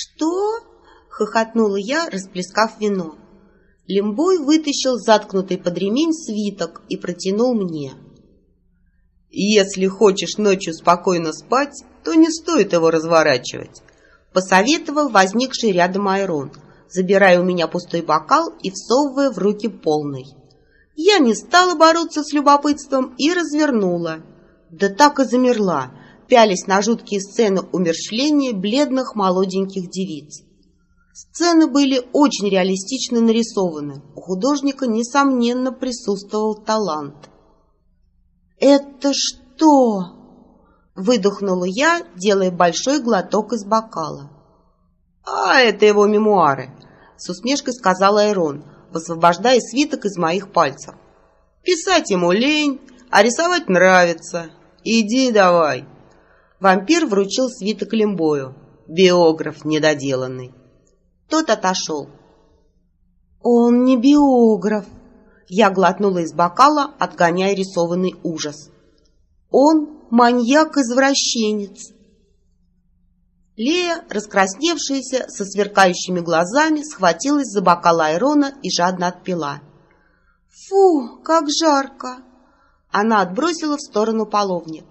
«Что?» — хохотнула я, расплескав вино. Лембой вытащил заткнутый под ремень свиток и протянул мне. «Если хочешь ночью спокойно спать, то не стоит его разворачивать», — посоветовал возникший рядом Айрон, забирая у меня пустой бокал и всовывая в руки полный. Я не стала бороться с любопытством и развернула. Да так и замерла, пялись на жуткие сцены умерщвления бледных молоденьких девиц. Сцены были очень реалистично нарисованы. У художника, несомненно, присутствовал талант. «Это что?» — выдохнула я, делая большой глоток из бокала. «А, это его мемуары», — с усмешкой сказал Айрон, высвобождая свиток из моих пальцев. «Писать ему лень, а рисовать нравится. Иди давай». Вампир вручил свиток Лембою. Биограф недоделанный. Тот отошел. «Он не биограф!» Я глотнула из бокала, отгоняя рисованный ужас. «Он маньяк-извращенец!» Лея, раскрасневшаяся, со сверкающими глазами, схватилась за бокал Айрона и жадно отпила. «Фу, как жарко!» Она отбросила в сторону половник.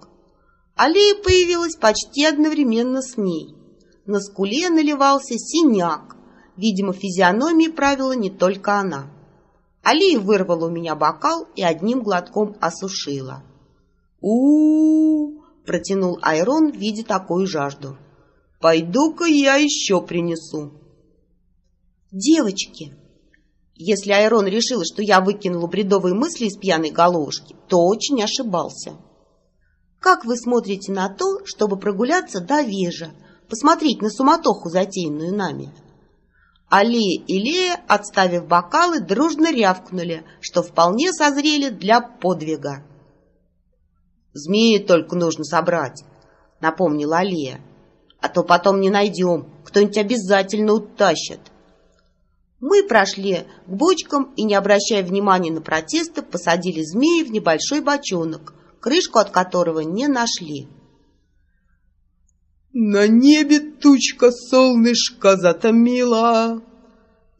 Алия появилась почти одновременно с ней. На скуле наливался синяк. Видимо, физиономии правила не только она. Алия вырвала у меня бокал и одним глотком осушила. у, -у, -у протянул Айрон, видя такую жажду. «Пойду-ка я еще принесу». «Девочки!» Если Айрон решил, что я выкинула бредовые мысли из пьяной головушки, то очень ошибался. Как вы смотрите на то, чтобы прогуляться до Вежа, посмотреть на суматоху, затеянную нами?» Алия и Лея, отставив бокалы, дружно рявкнули, что вполне созрели для подвига. «Змеи только нужно собрать», — напомнила Алия. «А то потом не найдем, кто-нибудь обязательно утащит». Мы прошли к бочкам и, не обращая внимания на протесты, посадили змеи в небольшой бочонок, крышку от которого не нашли. «На небе тучка солнышко затомила!»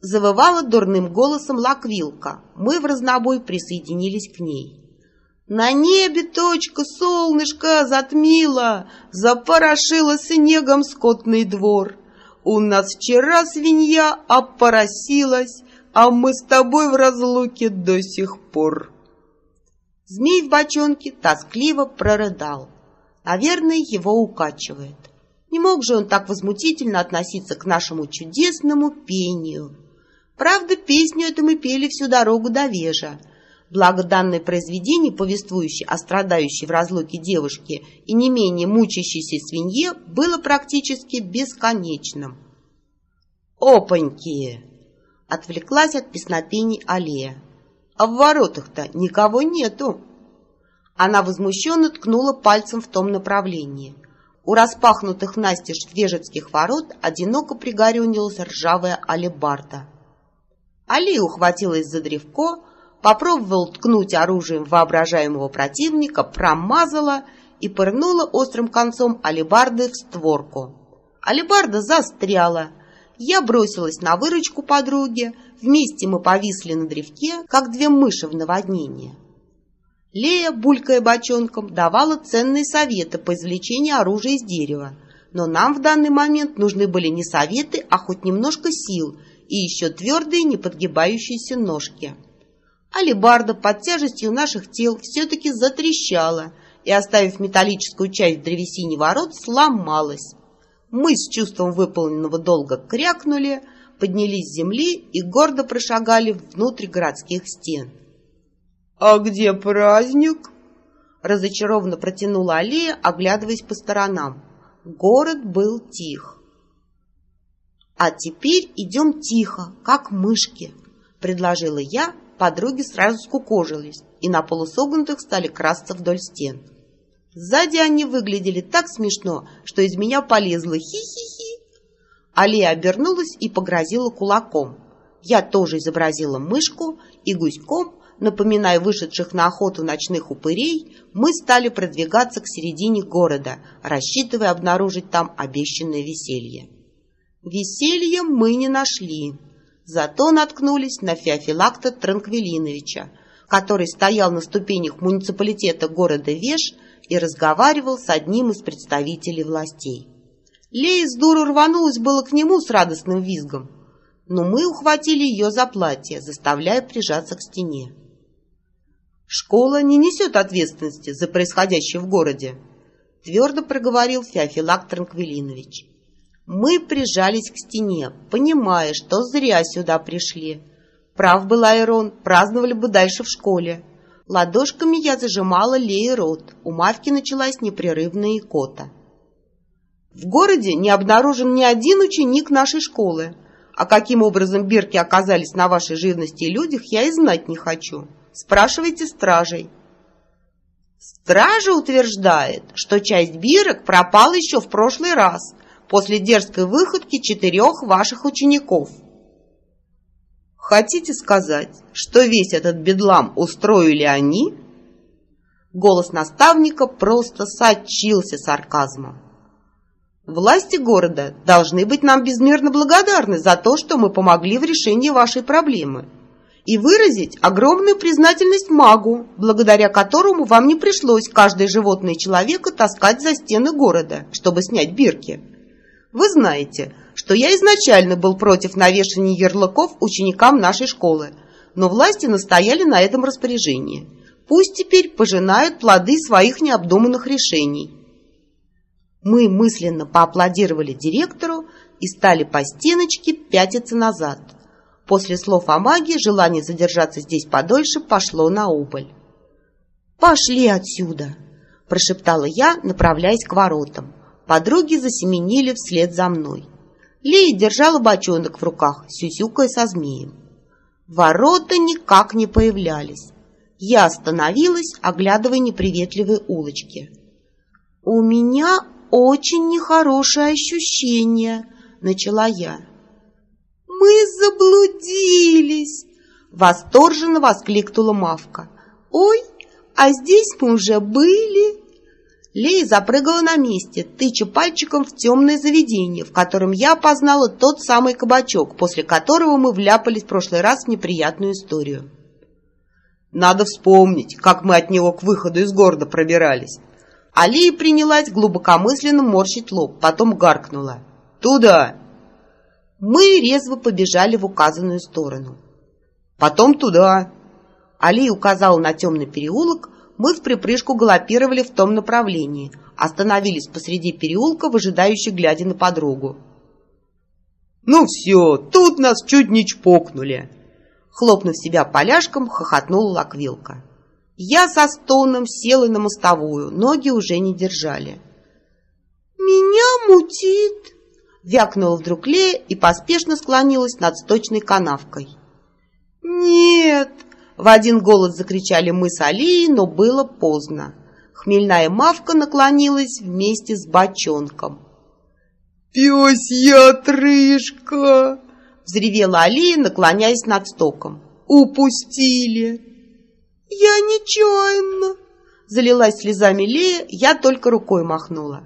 Завывала дурным голосом Лаквилка. Мы в разнобой присоединились к ней. На небе точка солнышко затмила, Запорошила снегом скотный двор. У нас вчера свинья опоросилась, А мы с тобой в разлуке до сих пор. Змей в бочонке тоскливо прорыдал. Наверное, его укачивает. Не мог же он так возмутительно относиться к нашему чудесному пению. Правда, песню эту мы пели всю дорогу до Вежа. Благо данное произведение, повествующее о страдающей в разлуке девушке и не менее мучащейся свинье, было практически бесконечным. «Опаньки!» — отвлеклась от песнопений Алия а в воротах-то никого нету. Она возмущенно ткнула пальцем в том направлении. У распахнутых настежь вежецких ворот одиноко пригорюнилась ржавая алебарда. Али ухватилась за древко, попробовал ткнуть оружием воображаемого противника, промазала и пырнула острым концом алебарды в створку. Алебарда застряла. Я бросилась на выручку подруги, Вместе мы повисли на древке, как две мыши в наводнении. Лея, булькая бочонком, давала ценные советы по извлечению оружия из дерева, но нам в данный момент нужны были не советы, а хоть немножко сил и еще твердые, не подгибающиеся ножки. Алибарда под тяжестью наших тел все-таки затрещала и, оставив металлическую часть древесине ворот, сломалась. Мы с чувством выполненного долга крякнули, поднялись с земли и гордо прошагали внутрь городских стен. «А где праздник?» Разочарованно протянула Алия, оглядываясь по сторонам. Город был тих. «А теперь идем тихо, как мышки», — предложила я. Подруги сразу скукожились и на полусогнутых стали красться вдоль стен. Сзади они выглядели так смешно, что из меня полезло хи-хи-хи. Алия обернулась и погрозила кулаком. Я тоже изобразила мышку, и гуськом, напоминая вышедших на охоту ночных упырей, мы стали продвигаться к середине города, рассчитывая обнаружить там обещанное веселье. Веселья мы не нашли, зато наткнулись на Феофилакта Транквилиновича, который стоял на ступенях муниципалитета города Веш и разговаривал с одним из представителей властей. Лея с дуру рванулась было к нему с радостным визгом, но мы ухватили ее за платье, заставляя прижаться к стене. «Школа не несет ответственности за происходящее в городе», твердо проговорил Феофилак Транквилинович. Мы прижались к стене, понимая, что зря сюда пришли. Прав был Айрон, праздновали бы дальше в школе. Ладошками я зажимала Леи рот, у Мавки началась непрерывная икота. В городе не обнаружен ни один ученик нашей школы, а каким образом бирки оказались на вашей живности и людях, я и знать не хочу. Спрашивайте стражей. Стража утверждает, что часть бирок пропала еще в прошлый раз, после дерзкой выходки четырех ваших учеников. Хотите сказать, что весь этот бедлам устроили они? Голос наставника просто сочился сарказмом. Власти города должны быть нам безмерно благодарны за то, что мы помогли в решении вашей проблемы и выразить огромную признательность магу, благодаря которому вам не пришлось каждое животное человека таскать за стены города, чтобы снять бирки. Вы знаете, что я изначально был против навешания ярлыков ученикам нашей школы, но власти настояли на этом распоряжении. Пусть теперь пожинают плоды своих необдуманных решений. Мы мысленно поаплодировали директору и стали по стеночке пятиться назад. После слов о магии желание задержаться здесь подольше пошло на убыль. «Пошли отсюда!» – прошептала я, направляясь к воротам. Подруги засеменили вслед за мной. Лея держала бочонок в руках, сюсюкая со змеем. Ворота никак не появлялись. Я остановилась, оглядывая неприветливые улочки. «У меня очень нехорошее ощущение», — начала я. «Мы заблудились!» — восторженно воскликнула Мавка. «Ой, а здесь мы уже были!» Лея запрыгала на месте, тыча пальчиком в темное заведение, в котором я опознала тот самый кабачок, после которого мы вляпались в прошлый раз в неприятную историю. Надо вспомнить, как мы от него к выходу из города пробирались. Алия принялась глубокомысленно морщить лоб, потом гаркнула. «Туда!» Мы резво побежали в указанную сторону. «Потом туда!» Алия указала на темный переулок, мы в припрыжку галопировали в том направлении, остановились посреди переулка, выжидающий, глядя на подругу. «Ну все, тут нас чуть не чпокнули!» Хлопнув себя поляшком, хохотнула Лаквилка. Я со стоном села на мостовую, ноги уже не держали. «Меня мутит!» Вякнула вдруг Лея и поспешно склонилась над сточной канавкой. «Нет!» В один голос закричали мы с Алией, но было поздно. Хмельная мавка наклонилась вместе с бочонком. «Пёсья отрыжка!» Взревела Алия, наклоняясь над стоком. «Упустили!» «Я нечаянно!» Залилась слезами Лея, я только рукой махнула.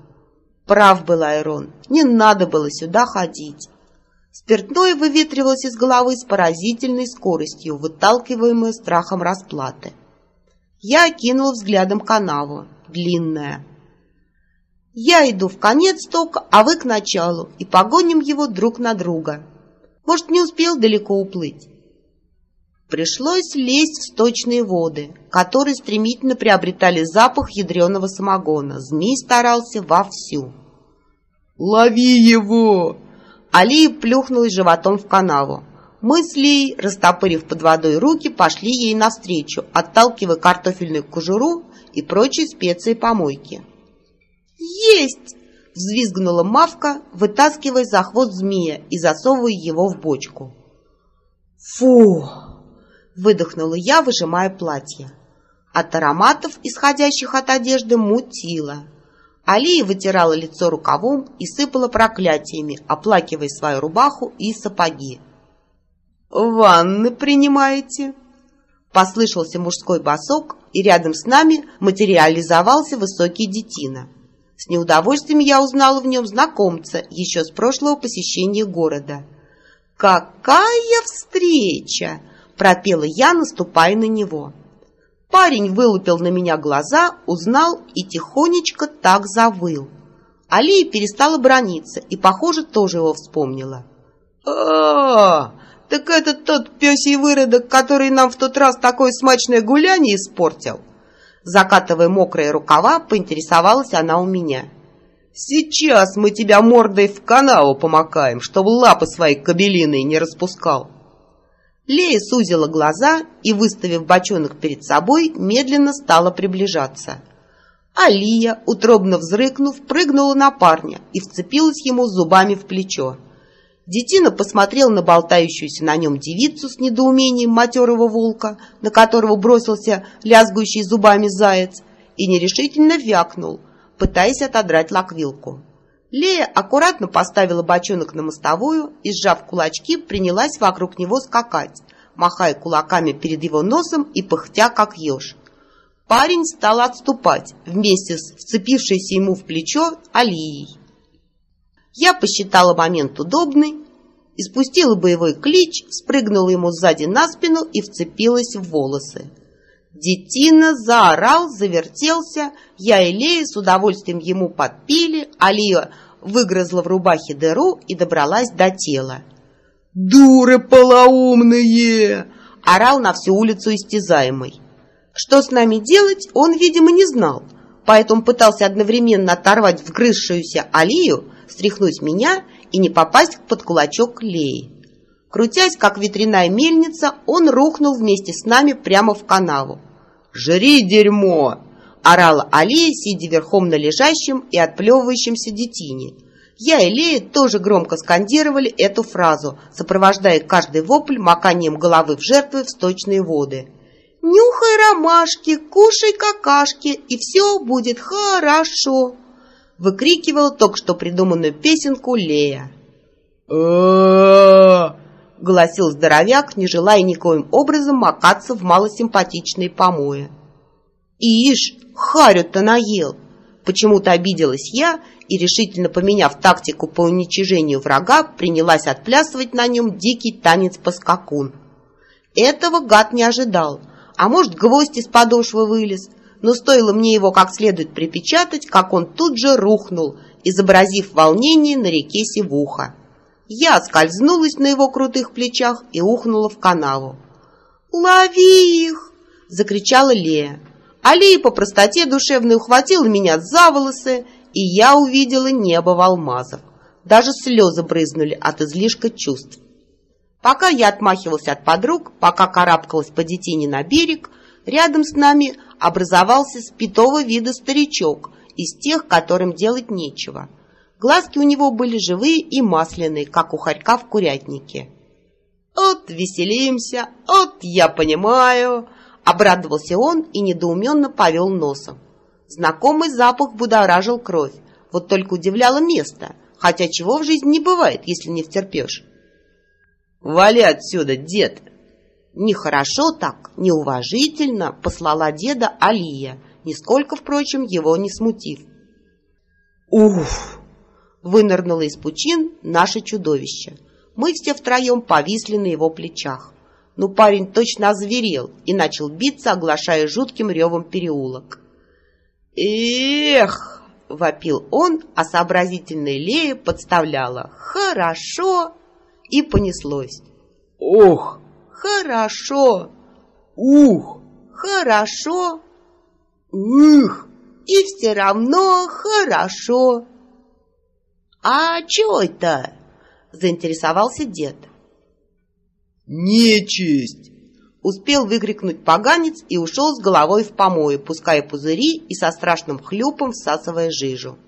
Прав был Айрон, не надо было сюда ходить. Спиртное выветривалось из головы с поразительной скоростью, выталкиваемое страхом расплаты. Я окинула взглядом канаву, длинная. Я иду в конец тока, а вы к началу, и погоним его друг на друга. Может, не успел далеко уплыть. Пришлось лезть в сточные воды, которые стремительно приобретали запах ядреного самогона. Змей старался вовсю. «Лови его!» Алия плюхнулась животом в канаву. Мы с растопырив под водой руки, пошли ей навстречу, отталкивая картофельную кожуру и прочие специи помойки. «Есть!» — взвизгнула Мавка, вытаскивая за хвост змея и засовывая его в бочку. «Фу!» — выдохнула я, выжимая платье. От ароматов, исходящих от одежды, мутило. Алия вытирала лицо рукавом и сыпала проклятиями, оплакивая свою рубаху и сапоги. «Ванны принимаете?» Послышался мужской босок, и рядом с нами материализовался высокий детина. С неудовольствием я узнала в нем знакомца еще с прошлого посещения города. «Какая встреча!» — пропела я, наступая на него. Парень вылупил на меня глаза, узнал и тихонечко так завыл. Алия перестала брониться и, похоже, тоже его вспомнила. а, так это тот пёсий выродок, который нам в тот раз такое смачное гуляние испортил?» Закатывая мокрые рукава, поинтересовалась она у меня. «Сейчас мы тебя мордой в канаву помакаем, чтобы лапы свои кабелиные не распускал». Лея сузила глаза и, выставив бочонок перед собой, медленно стала приближаться. Алия, утробно взрыкнув, прыгнула на парня и вцепилась ему зубами в плечо. Детина посмотрел на болтающуюся на нем девицу с недоумением матерого волка, на которого бросился лязгующий зубами заяц, и нерешительно вякнул, пытаясь отодрать лаквилку. Лея аккуратно поставила бочонок на мостовую и, сжав кулачки, принялась вокруг него скакать, махая кулаками перед его носом и пыхтя, как еж. Парень стал отступать вместе с вцепившейся ему в плечо Алией. Я посчитала момент удобный, испустила боевой клич, спрыгнула ему сзади на спину и вцепилась в волосы. Детина заорал, завертелся, я и Лея с удовольствием ему подпили, а Лия выгрызла в рубахе дыру и добралась до тела. «Дуры полоумные!» — орал на всю улицу истязаемый. Что с нами делать, он, видимо, не знал, поэтому пытался одновременно оторвать вгрызшуюся Алию, стряхнуть меня и не попасть под кулачок Леи. Крутясь, как ветряная мельница, он рухнул вместе с нами прямо в канаву. «Жри дерьмо!» — орала Алия, сидя верхом на лежащем и отплевывающемся детине. Я и Лея тоже громко скандировали эту фразу, сопровождая каждый вопль маканием головы в жертвы в сточные воды. «Нюхай ромашки, кушай какашки, и все будет хорошо!» выкрикивала только что придуманную песенку Лея. Гласил здоровяк, не желая никоим образом макаться в малосимпатичные помои. «Ишь, харю-то наел!» Почему-то обиделась я и, решительно поменяв тактику по уничижению врага, принялась отплясывать на нем дикий танец-поскакун. Этого гад не ожидал, а может, гвоздь из подошвы вылез, но стоило мне его как следует припечатать, как он тут же рухнул, изобразив волнение на реке Севуха. Я скользнулась на его крутых плечах и ухнула в канаву. «Лови их!» — закричала Лея. А Лея по простоте душевной ухватила меня за волосы, и я увидела небо в алмазах. Даже слезы брызнули от излишка чувств. Пока я отмахивался от подруг, пока карабкалась по детине на берег, рядом с нами образовался спитого вида старичок из тех, которым делать нечего. Глазки у него были живые и масляные, как у хорька в курятнике. «От веселимся, от я понимаю!» Обрадовался он и недоуменно повел носом. Знакомый запах будоражил кровь, вот только удивляло место, хотя чего в жизни не бывает, если не втерпешь. «Вали отсюда, дед!» Нехорошо так, неуважительно послала деда Алия, нисколько, впрочем, его не смутив. «Уф!» — вынырнуло из пучин наше чудовище. Мы все втроем повисли на его плечах. Но парень точно озверел и начал биться, оглашая жутким ревом переулок. «Эх!» — вопил он, а сообразительная Лея подставляла. «Хорошо!» И понеслось. «Ох!» Хорошо. Ух. Хорошо. Ух. И все равно хорошо. А что это? Заинтересовался дед. Нечисть. Успел выкрикнуть поганец и ушел с головой в помои, пуская пузыри и со страшным хлюпом всасывая жижу.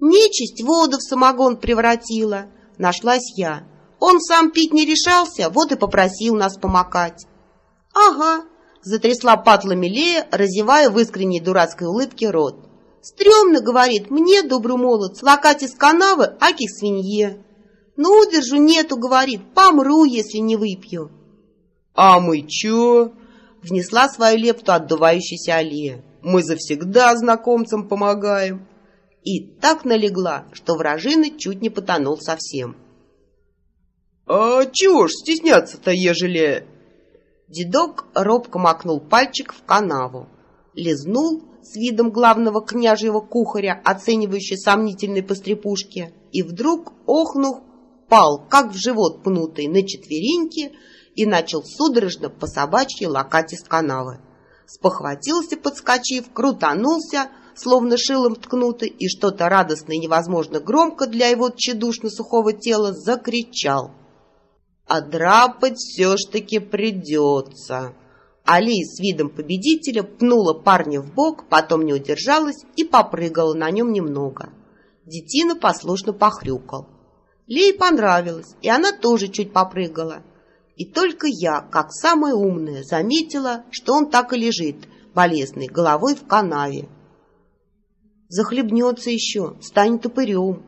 Нечисть воду в самогон превратила, нашлась я. Он сам пить не решался, вот и попросил нас помогать. Ага, затрясла патлами Лея, разевая в искренней дурацкой улыбке рот. Стремно, говорит, мне, добрый молод, лакать из канавы, аки свинье. Ну, удержу нету, говорит, помру, если не выпью. А мы чё? Внесла свою лепту отдувающаяся Алия. Мы завсегда знакомцам помогаем. и так налегла, что вражина чуть не потонул совсем. «А чего ж стесняться-то, ежели...» Дедок робко макнул пальчик в канаву, лизнул с видом главного княжьего кухаря, оценивающий сомнительной пострепушки, и вдруг, охнув, пал, как в живот пнутый, на четвереньки и начал судорожно по собачьи лакать из канавы. Спохватился, подскочив, крутанулся, словно шилом ткнутый, и что-то радостно и невозможно громко для его тщедушно-сухого тела закричал. «А драпать все ж таки придется!» Али с видом победителя пнула парня в бок, потом не удержалась и попрыгала на нем немного. Детина послушно похрюкал. Лей понравилось, и она тоже чуть попрыгала. И только я, как самая умная, заметила, что он так и лежит, болезный, головой в канаве. Захлебнется еще, станет упырем.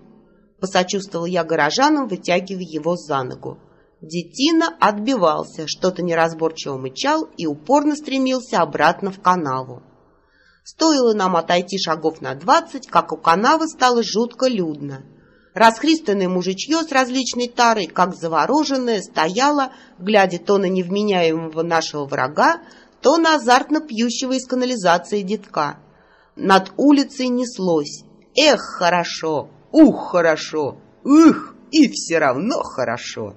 Посочувствовал я горожанам, вытягивая его за ногу. Детина отбивался, что-то неразборчиво мычал и упорно стремился обратно в канаву. Стоило нам отойти шагов на двадцать, как у канавы стало жутко людно. Расхристанное мужичье с различной тарой, как завороженное, стояло, глядя то на невменяемого нашего врага, то на азартно пьющего из канализации детка. Над улицей неслось. Эх, хорошо! Ух, хорошо! Ух, и все равно хорошо!